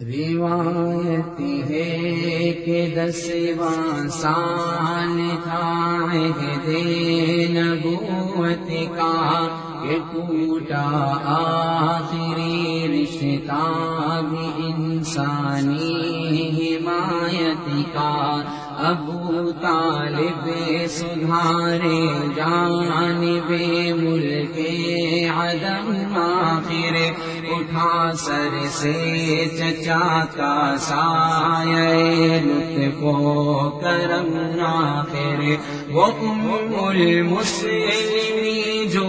روایت ہے کہ دسواں سال تھا عہد نبوت کا کہ ٹوٹا آخری رشتہ بھی انسانی حمایت کا۔ ابو طالب سدھارے جانب ملک عدم آخر۔ اٹھا سر سے چچا کا سایہ لطف و کرم آخر وہ ام المسلمین جو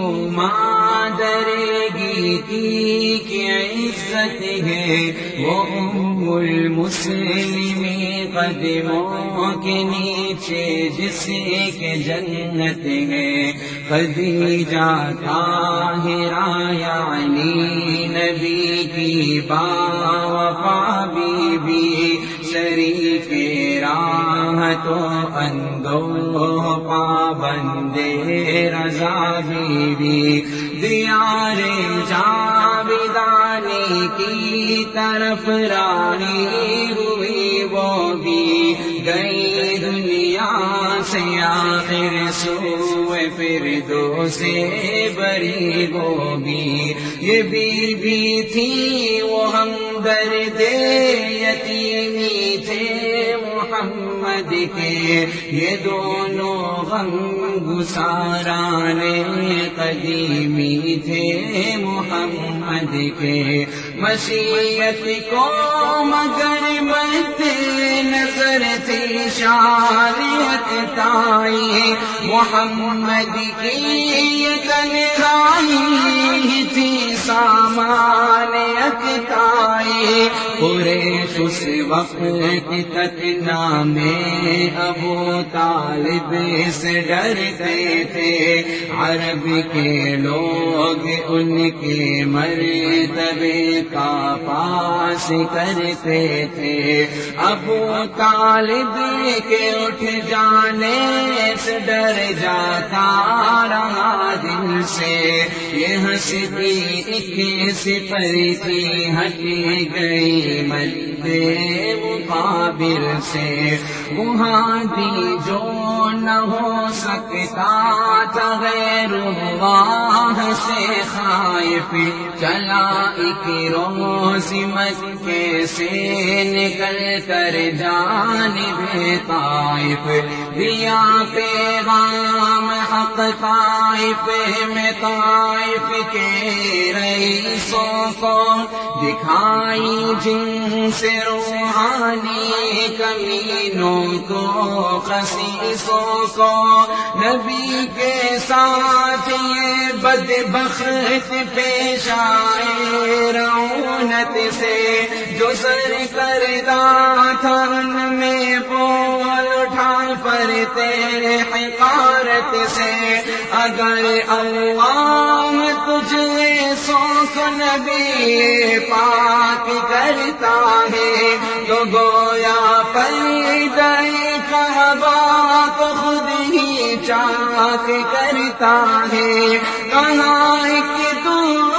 مادر گیتی کی عزت ہے، وہ ام المسلمی قدموں کے نیچے، جس کے جنت ہے۔ خدیجہ طاہرہ یعنی نبی کی با وفا بی بی، شریف راہ تو اندو پابندے، رضا بی بی۔ دیار جاویدانی کی طرف رانی ہوئی وہ بھی گئی دنیا سے آخر سوئے پھر دو سے بری وہ بھی یہ بی بی تھی وہ ہم درد یتیمی تھے محمد کے یہ دونوں غم گسارانے قدیمی تھے محمد کے۔ مسیحت کو مگر مت نظر تھی شاریت تائی محمد کی تنہائی تھی سامان اکتائی۔ پورے اس وقت تک نامے ابو طالب سے ڈرتے تھے۔ عرب کے لوگ ان کے مرتبے کا پاس کرتے تھے۔ ابو طالب کے اٹھ جانے سے ڈر جاتا رہا دل سے۔ یہ ہنستی ایک سپر تھی ہٹ گئی مد مقابل سے۔ وہاں دی جو نہ ہو سکتا غیر اللہ سے خائف۔ چلا ایک روز مکے سے نکل کر جان طائف۔ دیا پیغام حق طائف میں طائف کے رئیسوں کو دکھائی جن سے روحانی کمینوں کو خسیسوں کو۔ نبی کے ساتھ یہ بد بخت پیش آئے رونت سے۔ جو سر کردہ تھا ان میں حقارت سے۔ اگر اللہ تجھے سوکھ نبی پاک کرتا ہے، تو گویا پر گئے کعبہ خود ہی چاک کرتا ہے۔ کہاں ایک دوسرے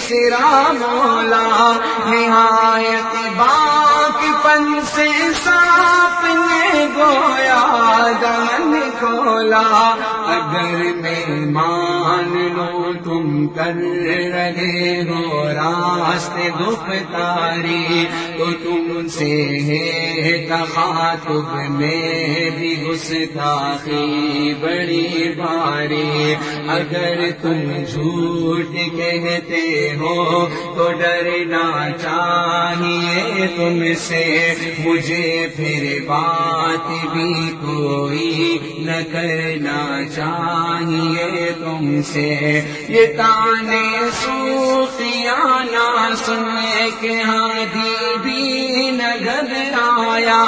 سرا مولا نہایت باق پن سے سانپ نے گویا دمن کھولا۔ اگر میں مان لو، تم کر رہے ہو راستے گفتاری، تو تم سے ہے تخاطب میں بھی گستاخی بڑی باری۔ اگر تم جھوٹ کہتے ہو، تو ڈرنا چاہیے تم سے۔ مجھے پھر بات بھی کوئی نہ کرنا چاہیے تم سے۔ یہ تانے سوفیانہ سنے کے ہادی بھی نہ گھبرایا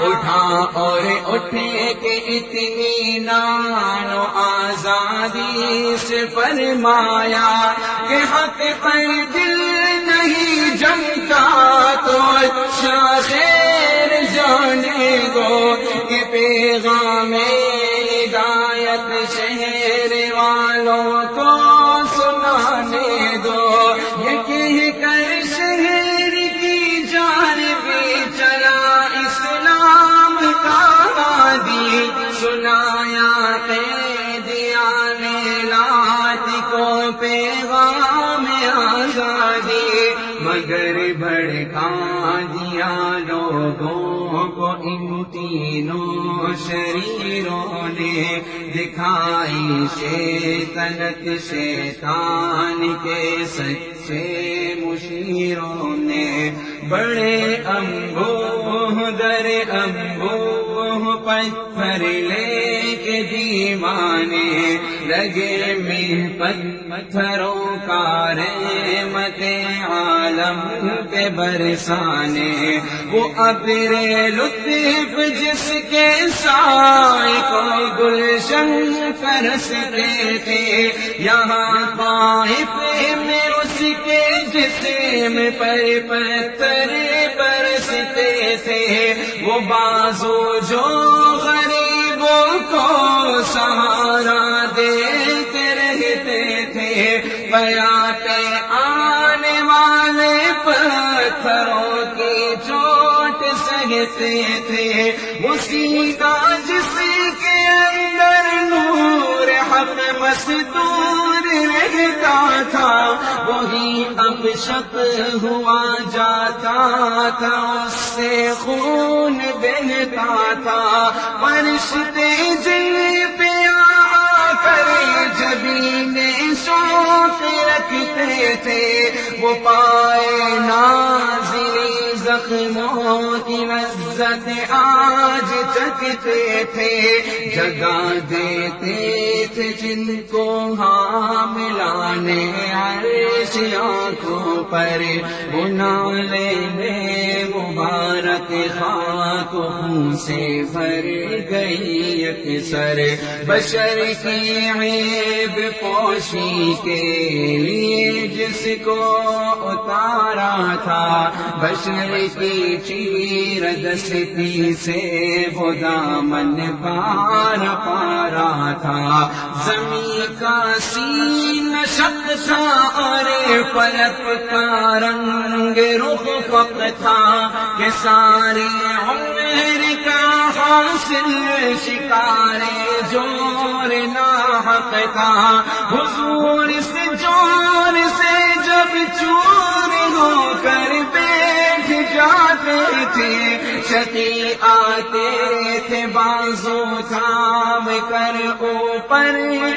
اٹھا اور اٹھے کے اتنی نانو آزادی سے فرمایا کہ حق پر دل نہیں جمتا تو اچھا خیر جانے دو کہ پیغام ہدایت شہر والوں کو سنانے دو۔ یہ کہہ کر شہر کی جان بھی چلا اسلام کا دی سنایا دیا لات کو پیغام آزادی۔ مگر بڑکا دیا لوگوں کو ان تینوں شریروں نے دکھائی شیطنت شیطان کے سچے مشیروں نے بڑے امبو در امبو پتھر لے دیوانے لگے میں پتھروں کا رحمت عالم پہ برسانے۔ وہ ابرے لطف جس کے سائے کو گلشن کرستے تھے، یہاں طائف میں اس کے جسم پر پتھر برستے تھے۔ وہ بازو جو کو سہارا دیتے رہتے تھے۔ بیات پہ آنے والے پتھروں کی چوٹ سہتے تھے۔ وہ مستور رہتا تھا، وہی اب شک ہوا جاتا تھا، اس سے خون بہتا تھا۔ فرشتے جن پہ آ کر جبین شوق رکھتے تھے، وہ پائے نازلی زخموں کی لذت آج چکتے تھے۔ جگہ دیتے جن کو ہاں ملانے عرش آنکھوں پر بنا لینے مبارک خاک سے بھر گئی اکثر بشر کی عیب پوشی کے لیے جس کو اتارا تھا بشر کی چیر دستی سے خدا من پار پارا تھا۔ زمین کا سین شک تھا اور پلک کا رنگ رخ فق تھا کہ سارے عمر کا حاصل شکار جور ناحق تھا۔ حضور سے جور سے جب چور ہو کر بیٹھ جاتے تھے شکی آتے تھے، بازو تھام کر اوپر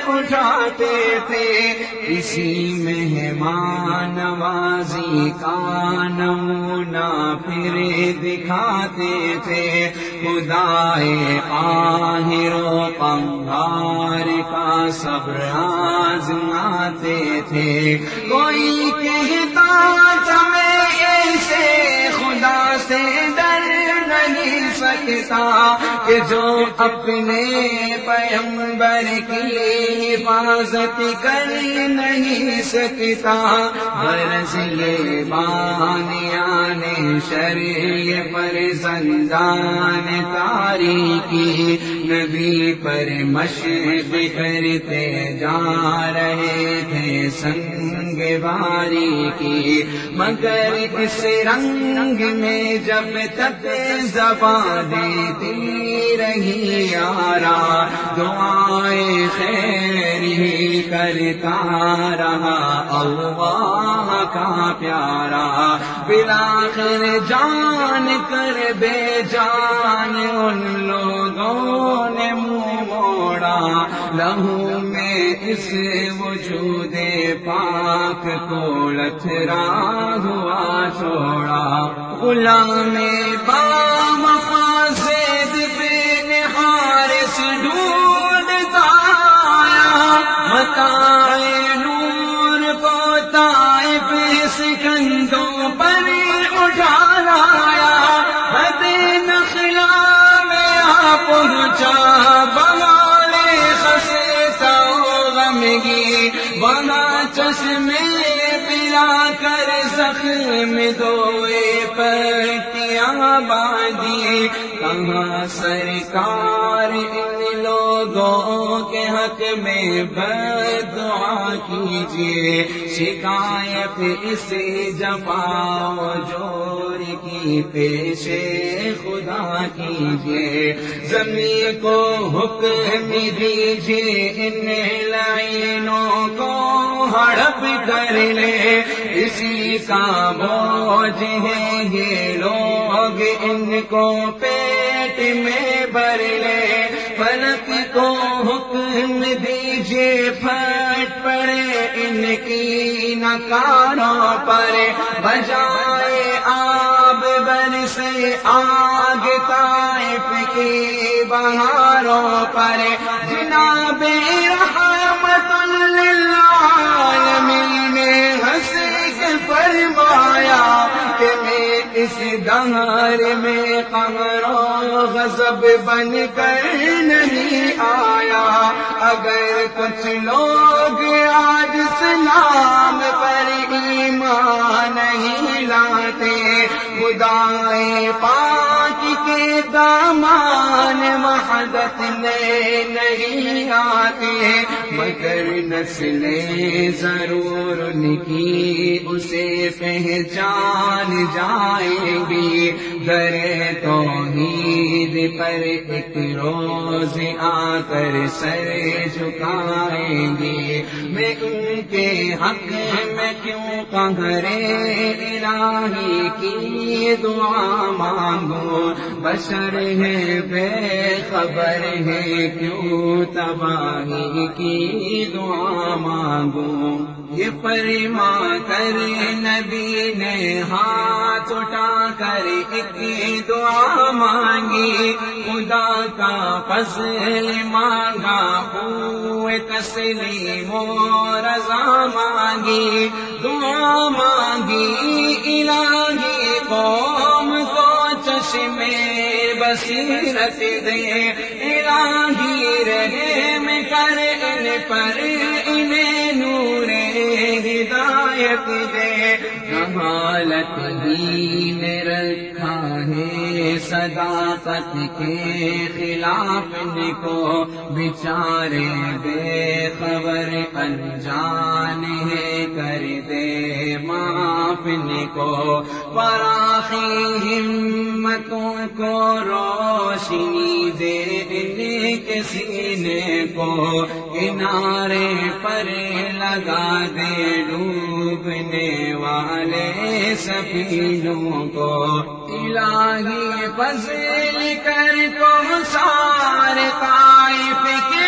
اٹھاتے تھے۔ اسی مہمان نوازی کا نمونہ پھر دکھاتے تھے۔ خدائے آہر و پنگار کا صبر آزماتے تھے۔ کوئی کہتا میں ایسے خدا سے سکتا کہ جو اپنے پیمبر کی حفاظت کر نہیں سکتا برس یہ بانیانے شریر پر زندان تاریخی نبی پر مشق کرتے جا رہے تھے سنگ باری کی۔ مگر اس رنگ میں جب تک زبان دیتی رہی یارا دعائیں خیر ہی کرتا رہا۔ اللہ کا پیارا، بلاخر جان کر بے جان ان لوگ لوگوں نے منہ موڑا لہو میں اس وجود پاک کو لتھرا ہوا چھوڑا۔ غلام بام پہنچا بوالے خسے تو غمگی بنا چشمے پلا کر زخم دوئے پٹیاں باندھی۔ کہاں سرکار ان لوگوں کے حق میں بدعا کیجیے؟ شکایت اس جفا جور کی پیش خدا کیجیے زمین کو حکم دیجیے ان لائنوں کو ہڑپ کر لے۔ اسی کا بوجھ ہے، یہ لوگ ان کو پیٹ میں بھر لے۔ فلک کو حکم دیجیے پھٹ پڑے۔ ان کی نکاروں پر بجائے آب بر سے آگ طائف کی بہاروں پر جناب رحمت للعالمین نے ہنس کے فرمایا کہ میں اس دہر میں قمر و غضب بن کر نہیں آیا۔ اگر کچھ لوگ آج سلام خدائے پاک کے دامان وحدت میں نہیں آتے مگر نسلیں ضرور ان کی اسے پہچان جائیں گی۔ در توحید پر ایک روز آ کر سر جھکائیں گے۔ میں ان کے حق میں کیوں قہرے الہی کی دعا مانگو۔ بشر ہے، بے خبر ہے، کیوں تباہی کی دعا مانگو؟ یہ فرما کر نبی نے ہاتھ اٹھا کر ایک دعا مانگی، خدا کا فضل مانگا ہوئے تسلیم و رضا مانگی۔ دعا مانگی، الہی قوم کو چشمے بصیرت دے۔ الہی رہے میں کر ان پر انہیں نور ہدایت دے۔ کمالت ہی نے رکھا ہے صداقت کے خلاف ان کو بچارے بے خبر انجان ہے کر دے معاف ان کو فراخی ہمتوں کو روشنی دے کے سینے کو کنارے پر لگا دے ڈوبنے سفینوں کو۔ الہی فضل کر کو سارے طائف کے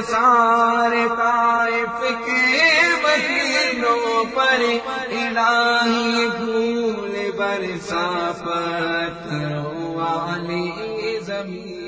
کو سار طائف کے مکینوں پر الہی پھول برسا پتھروں والی زمین